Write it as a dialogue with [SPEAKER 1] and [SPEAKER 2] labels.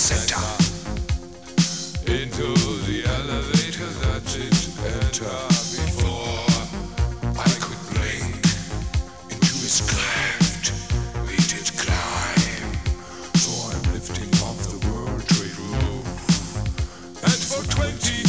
[SPEAKER 1] Center. Into the elevator that did enter before I could blink into his cleft. We did climb, so I'm lifting off the World Trade Roof, and for twenty.